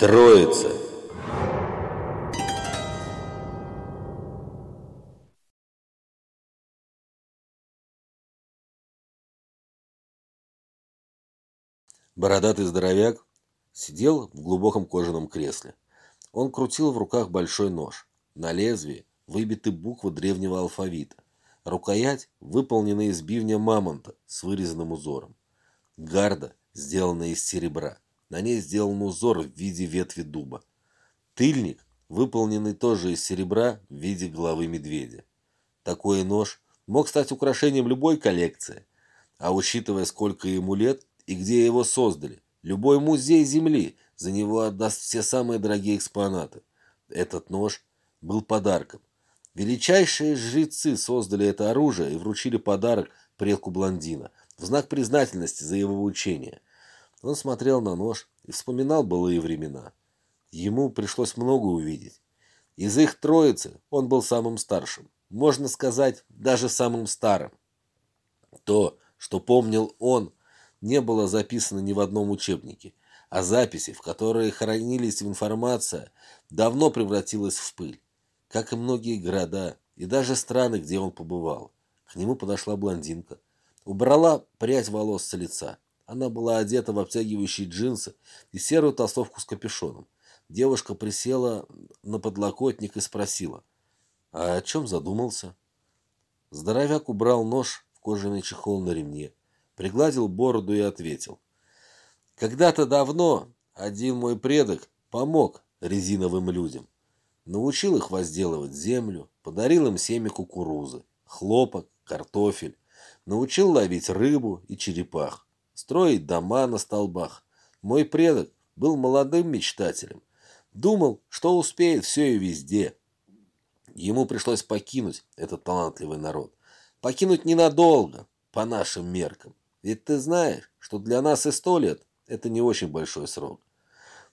Троица. Бородатый здоровяк сидел в глубоком кожаном кресле. Он крутил в руках большой нож. На лезвии выбиты буквы древнего алфавита. Рукоять выполнена из бивня мамонта с вырезанным узором. Гарда сделана из серебра. На ней сделан узор в виде ветви дуба. Тыльник, выполненный тоже из серебра в виде головы медведя. Такой нож мог стать украшением любой коллекции. А учитывая, сколько ему лет и где его создали, любой музей Земли за него отдаст все самые дорогие экспонаты. Этот нож был подарком. Величайшие жрецы создали это оружие и вручили подарок предку блондина в знак признательности за его учение – он смотрел на нож и вспоминал былые времена. Ему пришлось много увидеть. Из их троицы он был самым старшим, можно сказать, даже самым старым. То, что помнил он, не было записано ни в одном учебнике, а записи, в которые хранились информация, давно превратилась в пыль, как и многие города и даже страны, где он побывал. К нему подошла блондинка, убрала прядь волос с лица. Она была одета в обтягивающие джинсы и серую толстовку с капюшоном. Девушка присела на подлокотник и спросила, «А о чем задумался?» Здоровяк убрал нож в кожаный чехол на ремне, пригладил бороду и ответил, «Когда-то давно один мой предок помог резиновым людям. Научил их возделывать землю, подарил им семя кукурузы, хлопок, картофель, научил ловить рыбу и черепах строить дома на столбах. Мой предок был молодым мечтателем. Думал, что успеет все и везде. Ему пришлось покинуть этот талантливый народ. Покинуть ненадолго, по нашим меркам. Ведь ты знаешь, что для нас и сто лет – это не очень большой срок.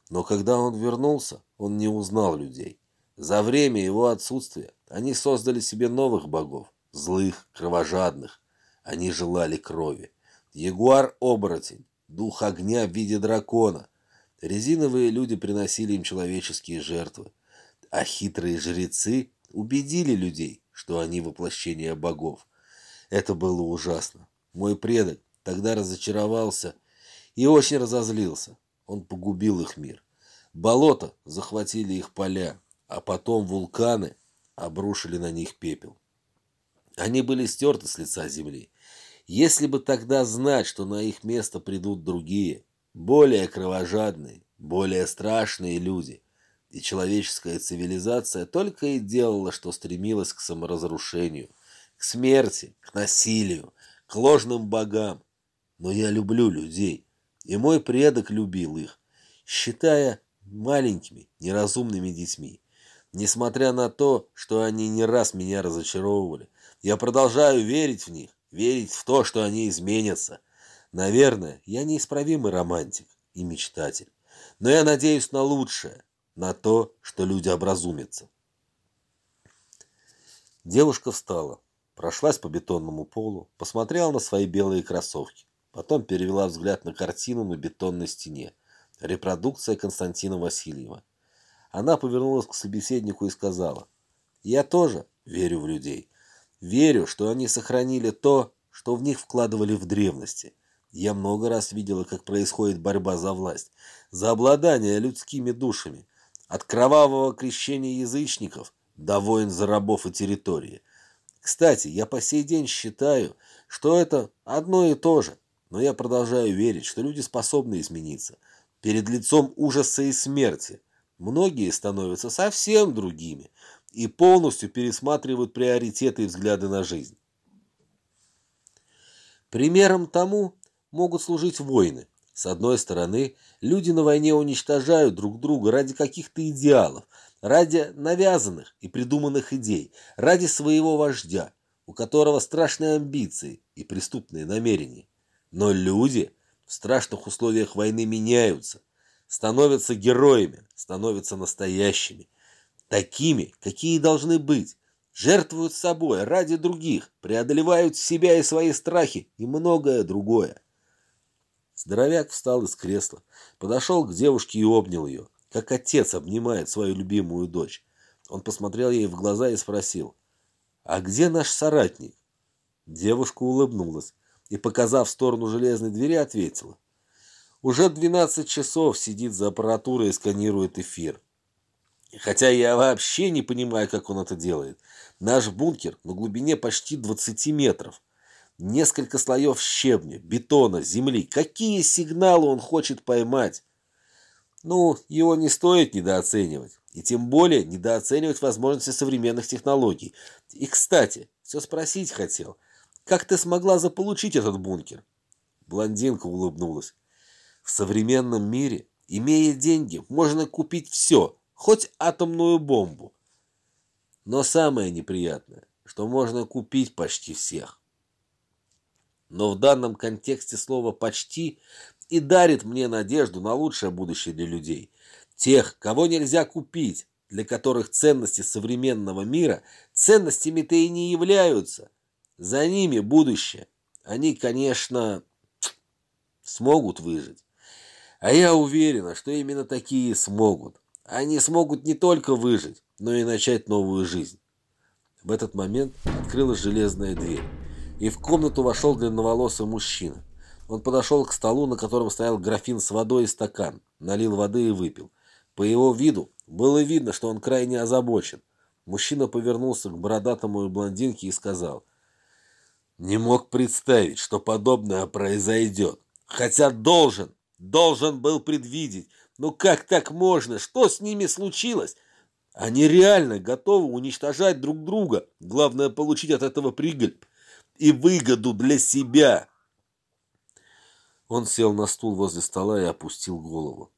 Но когда он вернулся, он не узнал людей. За время его отсутствия они создали себе новых богов, злых, кровожадных. Они желали крови. Ягуар-оборотень, дух огня в виде дракона. Резиновые люди приносили им человеческие жертвы, а хитрые жрецы убедили людей, что они воплощение богов. Это было ужасно. Мой предок тогда разочаровался и очень разозлился. Он погубил их мир. Болото захватили их поля, а потом вулканы обрушили на них пепел. Они были стерты с лица земли, если бы тогда знать, что на их место придут другие, более кровожадные, более страшные люди, и человеческая цивилизация только и делала, что стремилась к саморазрушению, к смерти, к насилию, к ложным богам. Но я люблю людей, и мой предок любил их, считая маленькими, неразумными детьми. Несмотря на то, что они не раз меня разочаровывали, я продолжаю верить в них, верить в то, что они изменятся. Наверное, я неисправимый романтик и мечтатель, но я надеюсь на лучшее, на то, что люди образумятся. Девушка встала, прошлась по бетонному полу, посмотрела на свои белые кроссовки, потом перевела взгляд на картину на бетонной стене, репродукция Константина Васильева. Она повернулась к собеседнику и сказала, «Я тоже верю в людей». Верю, что они сохранили то, что в них вкладывали в древности. Я много раз видела, как происходит борьба за власть, за обладание людскими душами, от кровавого крещения язычников до войн за рабов и территории. Кстати, я по сей день считаю, что это одно и то же, но я продолжаю верить, что люди способны измениться. Перед лицом ужаса и смерти многие становятся совсем другими, и полностью пересматривают приоритеты и взгляды на жизнь. Примером тому могут служить войны. С одной стороны, люди на войне уничтожают друг друга ради каких-то идеалов, ради навязанных и придуманных идей, ради своего вождя, у которого страшные амбиции и преступные намерения. Но люди в страшных условиях войны меняются, становятся героями, становятся настоящими, такими, какие должны быть, жертвуют собой ради других, преодолевают себя и свои страхи и многое другое. Здоровяк встал из кресла, подошел к девушке и обнял ее. как отец обнимает свою любимую дочь. Он посмотрел ей в глаза и спросил, «А где наш соратник?» Девушка улыбнулась и, показав в сторону железной двери, ответила, «Уже 12 часов сидит за аппаратурой и сканирует эфир. Хотя я вообще не понимаю, как он это делает. Наш бункер на глубине почти 20 метров. Несколько слоев щебня, бетона, земли. Какие сигналы он хочет поймать? Ну, его не стоит недооценивать. И тем более недооценивать возможности современных технологий. И, кстати, все спросить хотел. Как ты смогла заполучить этот бункер? Блондинка улыбнулась. В современном мире, имея деньги, можно купить все, хоть атомную бомбу. Но самое неприятное, что можно купить почти всех. Но в данном контексте слово «почти» и дарит мне надежду на лучшее будущее для людей. Тех, кого нельзя купить, для которых ценности современного мира ценностями-то и не являются. За ними будущее. Они, конечно, смогут выжить. А я уверена, что именно такие смогут. Они смогут не только выжить, но и начать новую жизнь. В этот момент открылась железная дверь и в комнату вошел длинноволосый мужчина. Он подошел к столу, на котором стоял графин с водой и стакан, налил воды и выпил. По его виду было видно, что он крайне озабочен. Мужчина повернулся к бородатому и блондинке и сказал, «Не мог представить, что подобное произойдет. Хотя должен, должен был предвидеть. Ну как так можно? Что с ними случилось? Они реально готовы уничтожать друг друга. Главное получить от этого прибыль и выгоду для себя. Он сел на стул возле стола и опустил голову.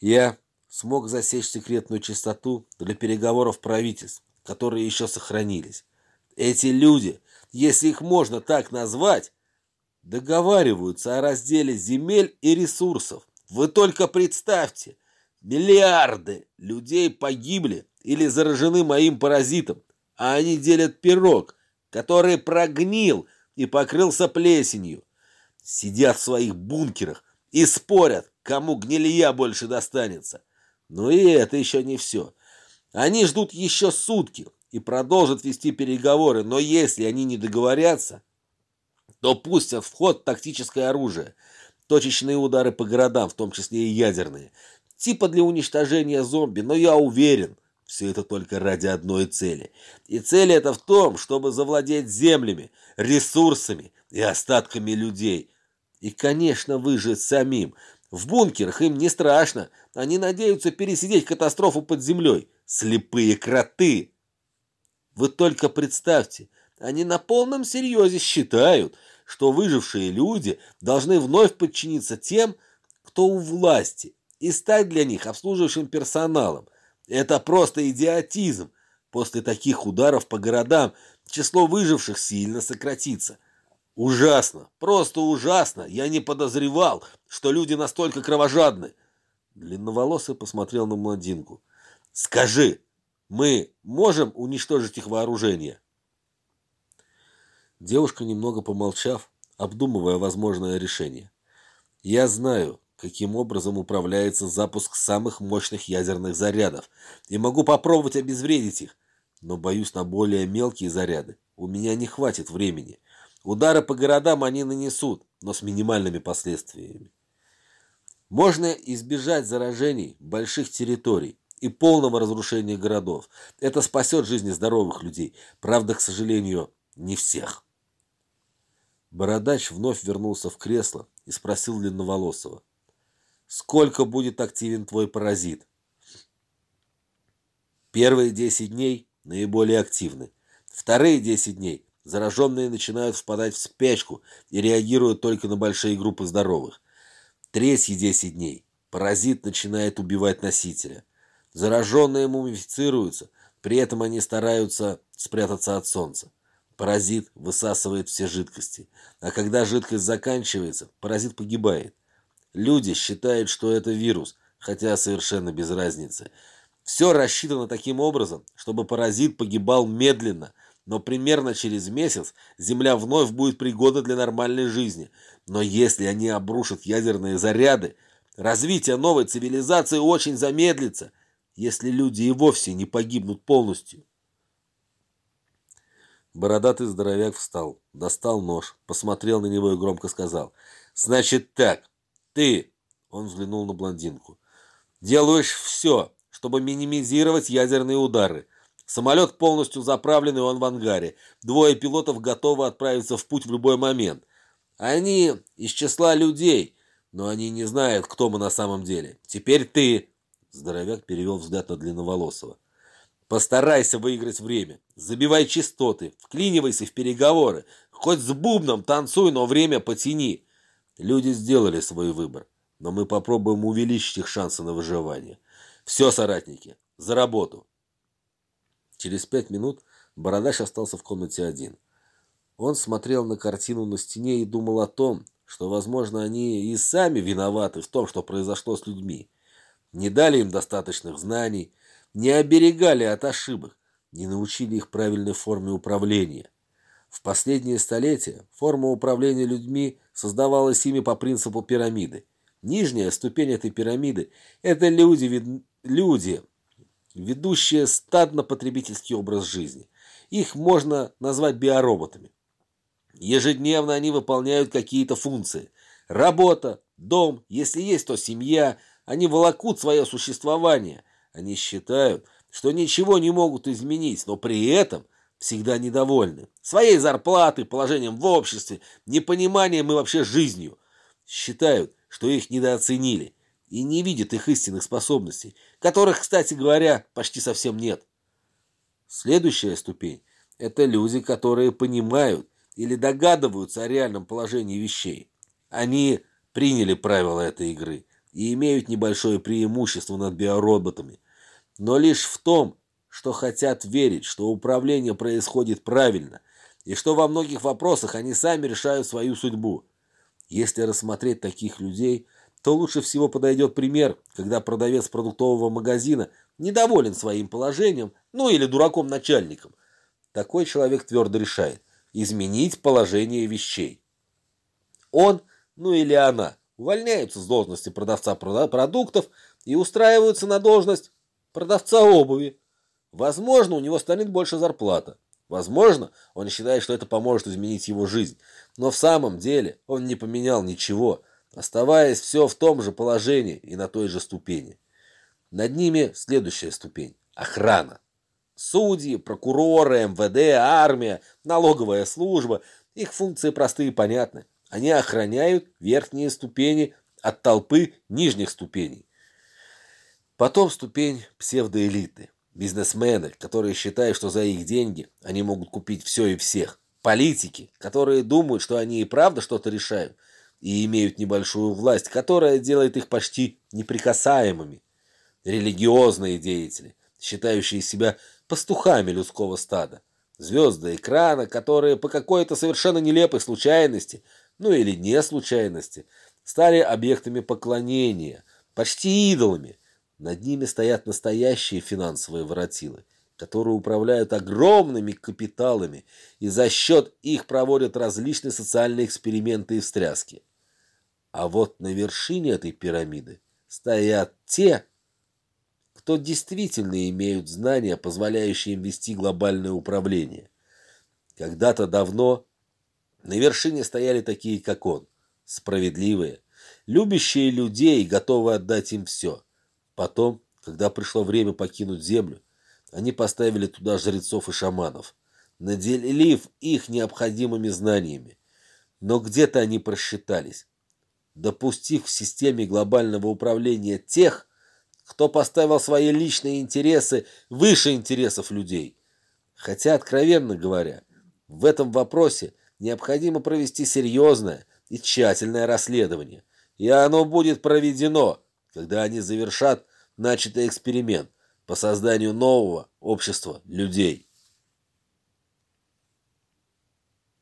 Я смог засечь секретную частоту для переговоров правительств, которые еще сохранились. Эти люди, если их можно так назвать, договариваются о разделе земель и ресурсов. Вы только представьте, миллиарды людей погибли или заражены моим паразитом, а они делят пирог – который прогнил и покрылся плесенью. Сидят в своих бункерах и спорят, кому гнилья больше достанется. Но и это еще не все. Они ждут еще сутки и продолжат вести переговоры, но если они не договорятся, то пустят в ход тактическое оружие, точечные удары по городам, в том числе и ядерные, типа для уничтожения зомби, но я уверен, все это только ради одной цели. И цель эта в том, чтобы завладеть землями, ресурсами и остатками людей. И, конечно, выжить самим. В бункерах им не страшно. Они надеются пересидеть катастрофу под землей. Слепые кроты! Вы только представьте, они на полном серьезе считают, что выжившие люди должны вновь подчиниться тем, кто у власти, и стать для них обслуживающим персоналом. Это просто идиотизм. После таких ударов по городам число выживших сильно сократится. Ужасно, просто ужасно. Я не подозревал, что люди настолько кровожадны. Длинноволосый посмотрел на блондинку. Скажи, мы можем уничтожить их вооружение? Девушка, немного помолчав, обдумывая возможное решение. Я знаю, каким образом управляется запуск самых мощных ядерных зарядов, и могу попробовать обезвредить их, но боюсь на более мелкие заряды. У меня не хватит времени. Удары по городам они нанесут, но с минимальными последствиями. Можно избежать заражений больших территорий и полного разрушения городов. Это спасет жизни здоровых людей. Правда, к сожалению, не всех. Бородач вновь вернулся в кресло и спросил Длинноволосого сколько будет активен твой паразит. Первые 10 дней наиболее активны. Вторые 10 дней зараженные начинают впадать в спячку и реагируют только на большие группы здоровых. Третьи 10 дней паразит начинает убивать носителя. Зараженные мумифицируются, при этом они стараются спрятаться от солнца. Паразит высасывает все жидкости, а когда жидкость заканчивается, паразит погибает. Люди считают, что это вирус, хотя совершенно без разницы. Все рассчитано таким образом, чтобы паразит погибал медленно, но примерно через месяц Земля вновь будет пригодна для нормальной жизни. Но если они обрушат ядерные заряды, Развитие новой цивилизации очень замедлится, если люди и вовсе не погибнут полностью. Бородатый здоровяк встал, достал нож, посмотрел на него и громко сказал. «Значит так, ты...» Он взглянул на блондинку. «Делаешь все, чтобы минимизировать ядерные удары. Самолет полностью заправлен, и он в ангаре. Двое пилотов готовы отправиться в путь в любой момент. Они из числа людей, но они не знают, кто мы на самом деле. Теперь ты...» Здоровяк перевел взгляд на Длинноволосого. Постарайся выиграть время. Забивай частоты, вклинивайся в переговоры. Хоть с бубном танцуй, но время потяни. Люди сделали свой выбор, но мы попробуем увеличить их шансы на выживание. Все, соратники, за работу. Через пять минут Бородач остался в комнате один. Он смотрел на картину на стене и думал о том, что, возможно, они и сами виноваты в том, что произошло с людьми. Не дали им достаточных знаний, не оберегали от ошибок, не научили их правильной форме управления. В последние столетия форма управления людьми создавалась ими по принципу пирамиды. Нижняя ступень этой пирамиды – это люди, вид... люди, ведущие стадно-потребительский образ жизни. Их можно назвать биороботами. Ежедневно они выполняют какие-то функции. Работа, дом, если есть, то семья. Они волокут свое существование – они считают, что ничего не могут изменить, но при этом всегда недовольны. Своей зарплатой, положением в обществе, непониманием и вообще жизнью. Считают, что их недооценили и не видят их истинных способностей, которых, кстати говоря, почти совсем нет. Следующая ступень – это люди, которые понимают или догадываются о реальном положении вещей. Они приняли правила этой игры и имеют небольшое преимущество над биороботами, но лишь в том, что хотят верить, что управление происходит правильно, и что во многих вопросах они сами решают свою судьбу. Если рассмотреть таких людей, то лучше всего подойдет пример, когда продавец продуктового магазина недоволен своим положением, ну или дураком-начальником. Такой человек твердо решает изменить положение вещей. Он, ну или она, увольняются с должности продавца продуктов и устраиваются на должность продавца обуви. Возможно, у него станет больше зарплата. Возможно, он считает, что это поможет изменить его жизнь. Но в самом деле он не поменял ничего, оставаясь все в том же положении и на той же ступени. Над ними следующая ступень – охрана. Судьи, прокуроры, МВД, армия, налоговая служба – их функции простые и понятны. Они охраняют верхние ступени от толпы нижних ступеней. Потом ступень псевдоэлиты. Бизнесмены, которые считают, что за их деньги они могут купить все и всех. Политики, которые думают, что они и правда что-то решают и имеют небольшую власть, которая делает их почти неприкасаемыми. Религиозные деятели, считающие себя пастухами людского стада. Звезды экрана, которые по какой-то совершенно нелепой случайности, ну или не случайности, стали объектами поклонения, почти идолами – над ними стоят настоящие финансовые воротилы, которые управляют огромными капиталами и за счет их проводят различные социальные эксперименты и встряски. А вот на вершине этой пирамиды стоят те, кто действительно имеют знания, позволяющие им вести глобальное управление. Когда-то давно на вершине стояли такие, как он, справедливые, любящие людей, готовые отдать им все – Потом, когда пришло время покинуть землю, они поставили туда жрецов и шаманов, наделив их необходимыми знаниями. Но где-то они просчитались, допустив в системе глобального управления тех, кто поставил свои личные интересы выше интересов людей. Хотя, откровенно говоря, в этом вопросе необходимо провести серьезное и тщательное расследование, и оно будет проведено – когда они завершат начатый эксперимент по созданию нового общества людей.